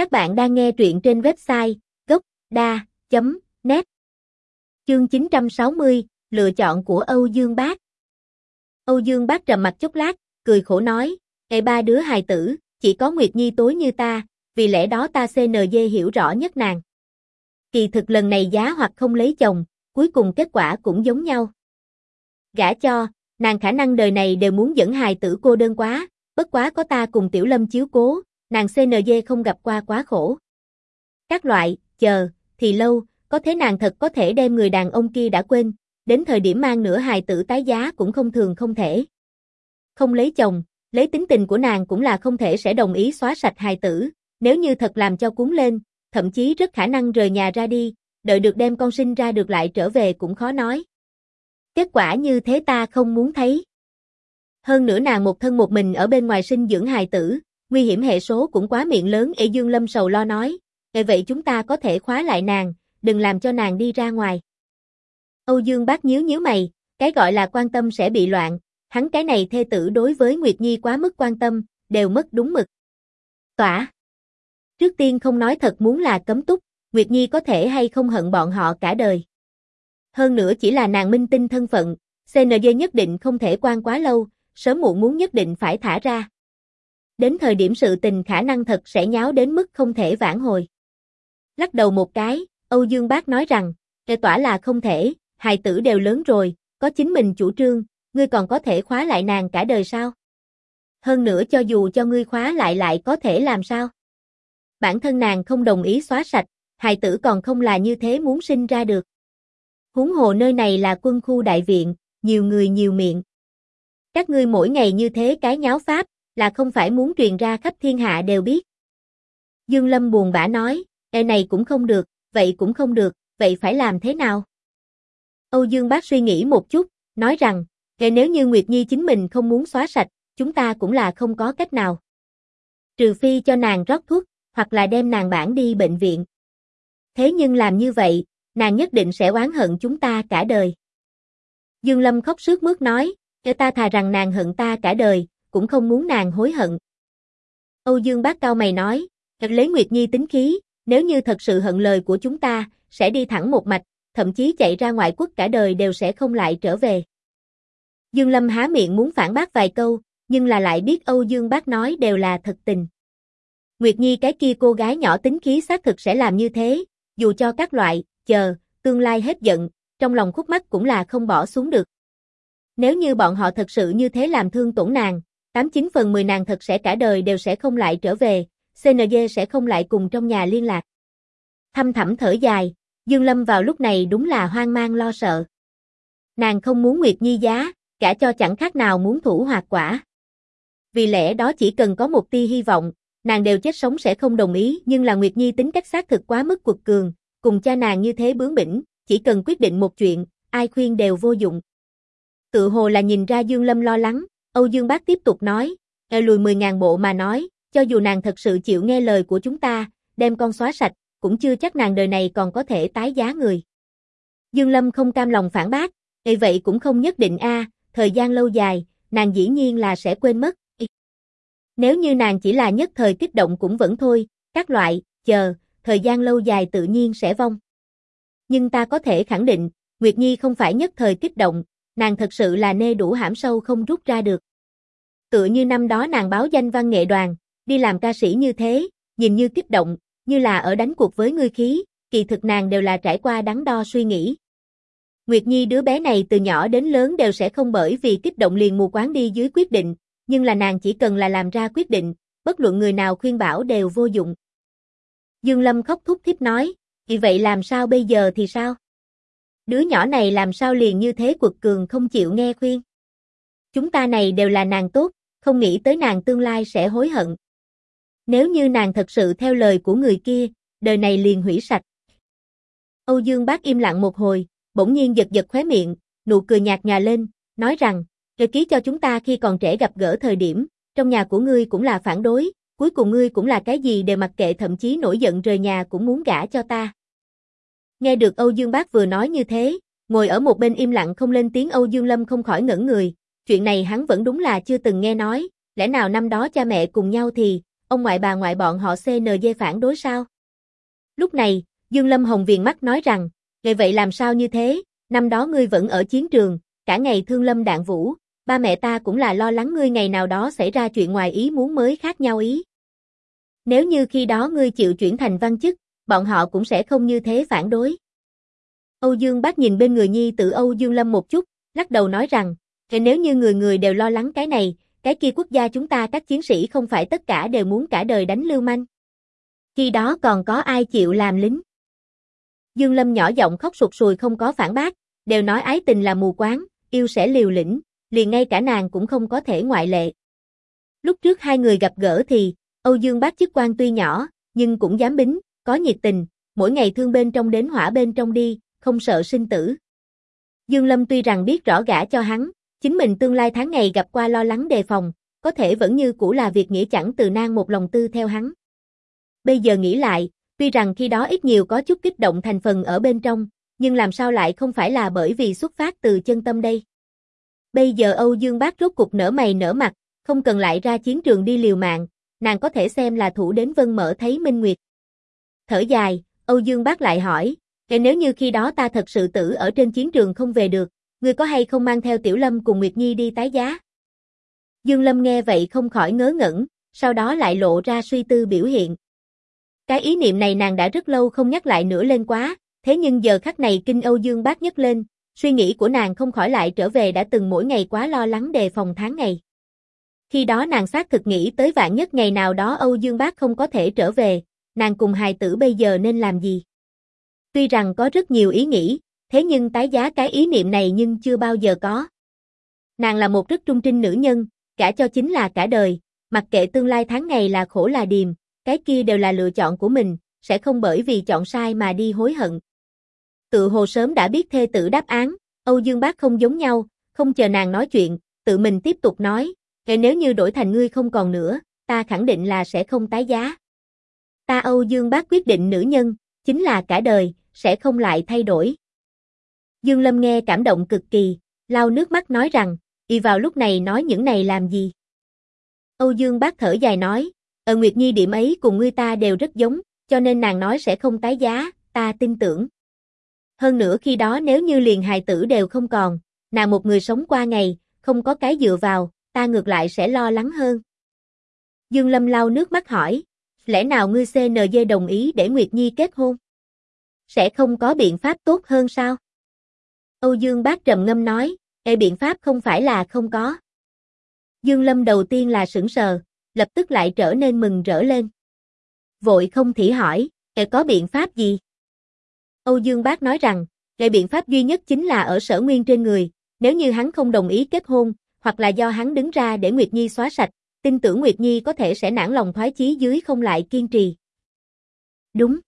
Các bạn đang nghe truyện trên website gốc.da.net Chương 960, Lựa chọn của Âu Dương Bác Âu Dương Bác trầm mặt chốc lát, cười khổ nói, Ê ba đứa hài tử, chỉ có Nguyệt Nhi tối như ta, vì lẽ đó ta CNG hiểu rõ nhất nàng. Kỳ thực lần này giá hoặc không lấy chồng, cuối cùng kết quả cũng giống nhau. Gả cho, nàng khả năng đời này đều muốn dẫn hài tử cô đơn quá, bất quá có ta cùng Tiểu Lâm chiếu cố, nàng CNG không gặp qua quá khổ. Các loại, chờ, thì lâu, có thế nàng thật có thể đem người đàn ông kia đã quên, đến thời điểm mang nửa hài tử tái giá cũng không thường không thể. Không lấy chồng, lấy tính tình của nàng cũng là không thể sẽ đồng ý xóa sạch hài tử, nếu như thật làm cho cuốn lên, thậm chí rất khả năng rời nhà ra đi, đợi được đem con sinh ra được lại trở về cũng khó nói. Kết quả như thế ta không muốn thấy. Hơn nữa nàng một thân một mình ở bên ngoài sinh dưỡng hài tử, nguy hiểm hệ số cũng quá miệng lớn Ê Dương Lâm sầu lo nói, Vậy vậy chúng ta có thể khóa lại nàng, đừng làm cho nàng đi ra ngoài. Âu Dương bác nhíu nhíu mày, cái gọi là quan tâm sẽ bị loạn, hắn cái này thê tử đối với Nguyệt Nhi quá mức quan tâm, đều mất đúng mực. Tỏa. Trước tiên không nói thật muốn là cấm túc, Nguyệt Nhi có thể hay không hận bọn họ cả đời. Hơn nữa chỉ là nàng minh tinh thân phận, CNG nhất định không thể quan quá lâu, sớm muộn muốn nhất định phải thả ra. Đến thời điểm sự tình khả năng thật sẽ nháo đến mức không thể vãn hồi. Lắc đầu một cái, Âu Dương Bác nói rằng, kệ tỏa là không thể, hài tử đều lớn rồi, có chính mình chủ trương, ngươi còn có thể khóa lại nàng cả đời sao? Hơn nữa cho dù cho ngươi khóa lại lại có thể làm sao? Bản thân nàng không đồng ý xóa sạch, hài tử còn không là như thế muốn sinh ra được. Huống hồ nơi này là quân khu đại viện, nhiều người nhiều miệng. Các ngươi mỗi ngày như thế cái nháo pháp, là không phải muốn truyền ra khắp thiên hạ đều biết. Dương Lâm buồn bã nói, e này cũng không được, vậy cũng không được, vậy phải làm thế nào? Âu Dương Bác suy nghĩ một chút, nói rằng, e nếu như Nguyệt Nhi chính mình không muốn xóa sạch, chúng ta cũng là không có cách nào. Trừ phi cho nàng rót thuốc, hoặc là đem nàng bản đi bệnh viện. Thế nhưng làm như vậy, nàng nhất định sẽ oán hận chúng ta cả đời. Dương Lâm khóc sướt mướt nói, cho ta thà rằng nàng hận ta cả đời, cũng không muốn nàng hối hận. Âu Dương bác cao mày nói, thật lấy Nguyệt Nhi tính khí, nếu như thật sự hận lời của chúng ta, sẽ đi thẳng một mạch, thậm chí chạy ra ngoại quốc cả đời đều sẽ không lại trở về. Dương Lâm há miệng muốn phản bác vài câu, nhưng là lại biết Âu Dương bác nói đều là thật tình. Nguyệt Nhi cái kia cô gái nhỏ tính khí xác thực sẽ làm như thế, dù cho các loại, chờ, tương lai hết giận, trong lòng khúc mắt cũng là không bỏ xuống được. Nếu như bọn họ thật sự như thế làm thương tổn nàng, 89 phần 10 nàng thật sẽ cả đời đều sẽ không lại trở về, CNG sẽ không lại cùng trong nhà liên lạc. Thâm thẳm thở dài, Dương Lâm vào lúc này đúng là hoang mang lo sợ. Nàng không muốn Nguyệt Nhi giá, cả cho chẳng khác nào muốn thủ hoạt quả. Vì lẽ đó chỉ cần có một tia hy vọng, nàng đều chết sống sẽ không đồng ý nhưng là Nguyệt Nhi tính cách xác thực quá mức cuộc cường, cùng cha nàng như thế bướng bỉnh, chỉ cần quyết định một chuyện, ai khuyên đều vô dụng. Tự hồ là nhìn ra Dương Lâm lo lắng, Âu Dương Bác tiếp tục nói, e lùi 10.000 bộ mà nói, cho dù nàng thật sự chịu nghe lời của chúng ta, đem con xóa sạch, cũng chưa chắc nàng đời này còn có thể tái giá người. Dương Lâm không cam lòng phản bác, Ê vậy cũng không nhất định a, thời gian lâu dài, nàng dĩ nhiên là sẽ quên mất. Nếu như nàng chỉ là nhất thời kích động cũng vẫn thôi, các loại, chờ, thời gian lâu dài tự nhiên sẽ vong. Nhưng ta có thể khẳng định, Nguyệt Nhi không phải nhất thời kích động, nàng thật sự là nê đủ hãm sâu không rút ra được. Tựa như năm đó nàng báo danh văn nghệ đoàn, đi làm ca sĩ như thế, nhìn như kích động, như là ở đánh cuộc với ngươi khí, kỳ thực nàng đều là trải qua đắn đo suy nghĩ. Nguyệt Nhi đứa bé này từ nhỏ đến lớn đều sẽ không bởi vì kích động liền mù quáng đi dưới quyết định, nhưng là nàng chỉ cần là làm ra quyết định, bất luận người nào khuyên bảo đều vô dụng. Dương Lâm khóc thúc thích nói, vì vậy làm sao bây giờ thì sao? Đứa nhỏ này làm sao liền như thế quật cường không chịu nghe khuyên? Chúng ta này đều là nàng tốt, không nghĩ tới nàng tương lai sẽ hối hận. Nếu như nàng thật sự theo lời của người kia, đời này liền hủy sạch. Âu Dương Bác im lặng một hồi, bỗng nhiên giật giật khóe miệng, nụ cười nhạt nhòa lên, nói rằng, Kê ký cho chúng ta khi còn trẻ gặp gỡ thời điểm, trong nhà của ngươi cũng là phản đối, cuối cùng ngươi cũng là cái gì đều mặc kệ thậm chí nổi giận rời nhà cũng muốn gả cho ta. Nghe được Âu Dương Bác vừa nói như thế, ngồi ở một bên im lặng không lên tiếng Âu Dương Lâm không khỏi ngẩn người, chuyện này hắn vẫn đúng là chưa từng nghe nói, lẽ nào năm đó cha mẹ cùng nhau thì, ông ngoại bà ngoại bọn họ CNG phản đối sao? Lúc này, Dương Lâm Hồng viền mắt nói rằng, ngày vậy làm sao như thế, năm đó ngươi vẫn ở chiến trường, cả ngày thương lâm đạn vũ, ba mẹ ta cũng là lo lắng ngươi ngày nào đó xảy ra chuyện ngoài ý muốn mới khác nhau ý. Nếu như khi đó ngươi chịu chuyển thành văn chức, bọn họ cũng sẽ không như thế phản đối. Âu Dương Bác nhìn bên người nhi tự Âu Dương Lâm một chút, lắc đầu nói rằng, nếu như người người đều lo lắng cái này, cái kia quốc gia chúng ta các chiến sĩ không phải tất cả đều muốn cả đời đánh lưu manh. Khi đó còn có ai chịu làm lính. Dương Lâm nhỏ giọng khóc sụt sùi không có phản bác, đều nói ái tình là mù quáng, yêu sẽ liều lĩnh, liền ngay cả nàng cũng không có thể ngoại lệ. Lúc trước hai người gặp gỡ thì, Âu Dương bác chức quan tuy nhỏ, nhưng cũng dám bính, có nhiệt tình, mỗi ngày thương bên trong đến hỏa bên trong đi, không sợ sinh tử. Dương Lâm tuy rằng biết rõ gã cho hắn, chính mình tương lai tháng ngày gặp qua lo lắng đề phòng, có thể vẫn như cũ là việc nghĩa chẳng từ nan một lòng tư theo hắn. Bây giờ nghĩ lại, tuy rằng khi đó ít nhiều có chút kích động thành phần ở bên trong, nhưng làm sao lại không phải là bởi vì xuất phát từ chân tâm đây. Bây giờ Âu Dương Bác rốt cục nở mày nở mặt, không cần lại ra chiến trường đi liều mạng, nàng có thể xem là thủ đến vân mở thấy minh nguyệt. Thở dài, Âu Dương Bác lại hỏi, nếu như khi đó ta thật sự tử ở trên chiến trường không về được, ngươi có hay không mang theo Tiểu Lâm cùng Nguyệt Nhi đi tái giá? Dương Lâm nghe vậy không khỏi ngớ ngẩn, sau đó lại lộ ra suy tư biểu hiện. Cái ý niệm này nàng đã rất lâu không nhắc lại nữa lên quá, thế nhưng giờ khắc này kinh Âu Dương bác nhất lên, suy nghĩ của nàng không khỏi lại trở về đã từng mỗi ngày quá lo lắng đề phòng tháng ngày. Khi đó nàng xác thực nghĩ tới vạn nhất ngày nào đó Âu Dương bác không có thể trở về, nàng cùng hài tử bây giờ nên làm gì? Tuy rằng có rất nhiều ý nghĩ, thế nhưng tái giá cái ý niệm này nhưng chưa bao giờ có. Nàng là một rất trung trinh nữ nhân, cả cho chính là cả đời, mặc kệ tương lai tháng ngày là khổ là điềm, cái kia đều là lựa chọn của mình, sẽ không bởi vì chọn sai mà đi hối hận. Tự hồ sớm đã biết thê tử đáp án, Âu Dương Bác không giống nhau, không chờ nàng nói chuyện, tự mình tiếp tục nói, nếu như đổi thành ngươi không còn nữa, ta khẳng định là sẽ không tái giá. Ta Âu Dương Bác quyết định nữ nhân, chính là cả đời, sẽ không lại thay đổi. Dương Lâm nghe cảm động cực kỳ, lau nước mắt nói rằng, y vào lúc này nói những này làm gì. Âu Dương bác thở dài nói, ở Nguyệt Nhi điểm ấy cùng ngươi ta đều rất giống, cho nên nàng nói sẽ không tái giá, ta tin tưởng. Hơn nữa khi đó nếu như liền hài tử đều không còn, nàng một người sống qua ngày, không có cái dựa vào, ta ngược lại sẽ lo lắng hơn. Dương Lâm lau nước mắt hỏi, lẽ nào ngươi CNG đồng ý để Nguyệt Nhi kết hôn? Sẽ không có biện pháp tốt hơn sao? Âu Dương Bác trầm ngâm nói, e biện pháp không phải là không có. Dương Lâm đầu tiên là sững sờ, lập tức lại trở nên mừng rỡ lên. Vội không thỉ hỏi, e có biện pháp gì? Âu Dương Bác nói rằng, e biện pháp duy nhất chính là ở sở nguyên trên người, nếu như hắn không đồng ý kết hôn, hoặc là do hắn đứng ra để Nguyệt Nhi xóa sạch, tin tưởng Nguyệt Nhi có thể sẽ nản lòng thoái chí dưới không lại kiên trì. Đúng.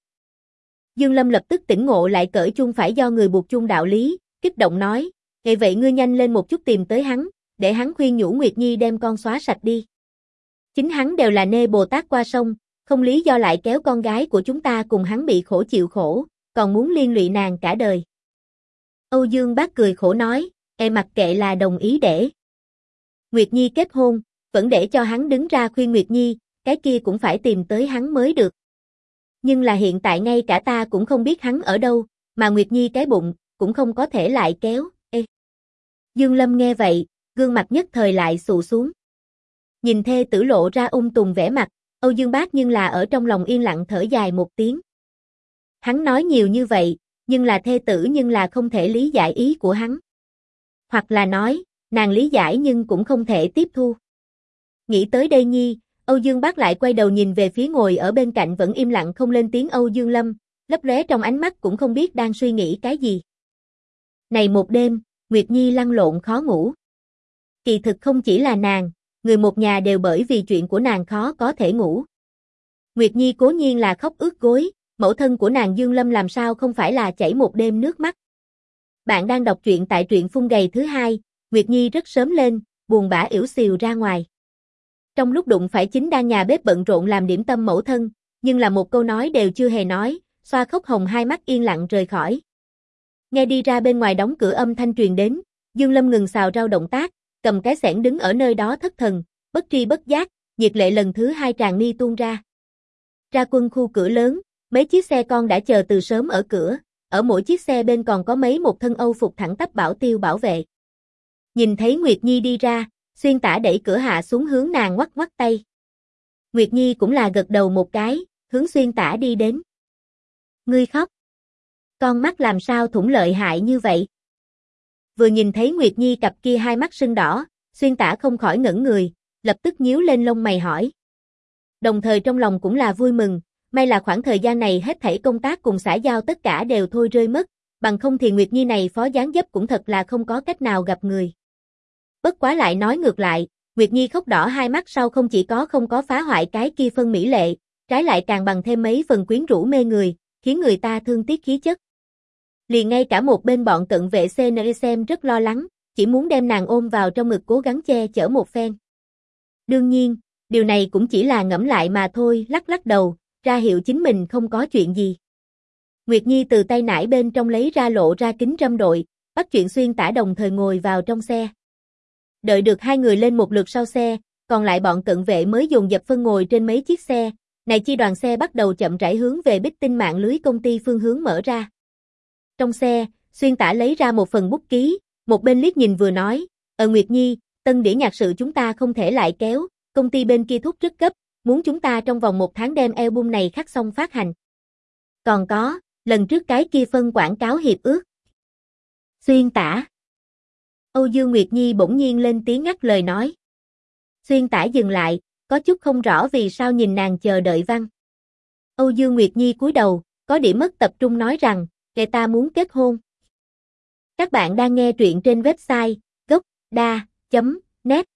Dương Lâm lập tức tỉnh ngộ lại cởi chung phải do người buộc chung đạo lý, kích động nói, ngày vậy ngươi nhanh lên một chút tìm tới hắn, để hắn khuyên nhủ Nguyệt Nhi đem con xóa sạch đi. Chính hắn đều là nê Bồ Tát qua sông, không lý do lại kéo con gái của chúng ta cùng hắn bị khổ chịu khổ, còn muốn liên lụy nàng cả đời. Âu Dương bác cười khổ nói, em mặc kệ là đồng ý để. Nguyệt Nhi kết hôn, vẫn để cho hắn đứng ra khuyên Nguyệt Nhi, cái kia cũng phải tìm tới hắn mới được. Nhưng là hiện tại ngay cả ta cũng không biết hắn ở đâu, mà Nguyệt Nhi cái bụng, cũng không có thể lại kéo, ê. Dương Lâm nghe vậy, gương mặt nhất thời lại sụ xuống. Nhìn thê tử lộ ra ung tùng vẻ mặt, Âu Dương Bác nhưng là ở trong lòng yên lặng thở dài một tiếng. Hắn nói nhiều như vậy, nhưng là thê tử nhưng là không thể lý giải ý của hắn. Hoặc là nói, nàng lý giải nhưng cũng không thể tiếp thu. Nghĩ tới đây nhi, Âu Dương Bác lại quay đầu nhìn về phía ngồi ở bên cạnh vẫn im lặng không lên tiếng Âu Dương Lâm, lấp lóe trong ánh mắt cũng không biết đang suy nghĩ cái gì. Này một đêm, Nguyệt Nhi lăn lộn khó ngủ. Kỳ thực không chỉ là nàng, người một nhà đều bởi vì chuyện của nàng khó có thể ngủ. Nguyệt Nhi cố nhiên là khóc ướt gối, mẫu thân của nàng Dương Lâm làm sao không phải là chảy một đêm nước mắt. Bạn đang đọc truyện tại truyện phun gầy thứ hai, Nguyệt Nhi rất sớm lên, buồn bã yểu xìu ra ngoài. Trong lúc đụng phải chính đang nhà bếp bận rộn làm điểm tâm mẫu thân, nhưng là một câu nói đều chưa hề nói, xoa khóc hồng hai mắt yên lặng rời khỏi. Nghe đi ra bên ngoài đóng cửa âm thanh truyền đến, Dương Lâm ngừng xào rau động tác, cầm cái sẻn đứng ở nơi đó thất thần, bất tri bất giác, nhiệt lệ lần thứ hai tràn mi tuôn ra. Ra quân khu cửa lớn, mấy chiếc xe con đã chờ từ sớm ở cửa, ở mỗi chiếc xe bên còn có mấy một thân Âu phục thẳng tắp bảo tiêu bảo vệ. Nhìn thấy Nguyệt Nhi đi ra, xuyên tả đẩy cửa hạ xuống hướng nàng quắt quắt tay. Nguyệt Nhi cũng là gật đầu một cái, hướng xuyên tả đi đến. Ngươi khóc. Con mắt làm sao thủng lợi hại như vậy? Vừa nhìn thấy Nguyệt Nhi cặp kia hai mắt sưng đỏ, xuyên tả không khỏi ngẩn người, lập tức nhíu lên lông mày hỏi. Đồng thời trong lòng cũng là vui mừng, may là khoảng thời gian này hết thảy công tác cùng xã giao tất cả đều thôi rơi mất, bằng không thì Nguyệt Nhi này phó gián dấp cũng thật là không có cách nào gặp người. Bất quá lại nói ngược lại, Nguyệt Nhi khóc đỏ hai mắt sau không chỉ có không có phá hoại cái kia phân mỹ lệ, trái lại càng bằng thêm mấy phần quyến rũ mê người, khiến người ta thương tiếc khí chất. Liền ngay cả một bên bọn cận vệ CNE xem rất lo lắng, chỉ muốn đem nàng ôm vào trong ngực cố gắng che chở một phen. Đương nhiên, điều này cũng chỉ là ngẫm lại mà thôi, lắc lắc đầu, ra hiệu chính mình không có chuyện gì. Nguyệt Nhi từ tay nải bên trong lấy ra lộ ra kính râm đội, bắt chuyện xuyên tả đồng thời ngồi vào trong xe. Đợi được hai người lên một lượt sau xe, còn lại bọn cận vệ mới dùng dập phân ngồi trên mấy chiếc xe, này chi đoàn xe bắt đầu chậm rãi hướng về bích tinh mạng lưới công ty phương hướng mở ra. Trong xe, xuyên tả lấy ra một phần bút ký, một bên liếc nhìn vừa nói, ở Nguyệt Nhi, tân đĩa nhạc sự chúng ta không thể lại kéo, công ty bên kia thúc rất cấp, muốn chúng ta trong vòng một tháng đem album này khắc xong phát hành. Còn có, lần trước cái kia phân quảng cáo hiệp ước. Xuyên tả. Âu Dương Nguyệt Nhi bỗng nhiên lên tiếng ngắt lời nói. Xuyên tải dừng lại, có chút không rõ vì sao nhìn nàng chờ đợi văn. Âu Dương Nguyệt Nhi cúi đầu, có điểm mất tập trung nói rằng, người ta muốn kết hôn. Các bạn đang nghe truyện trên website gocda.net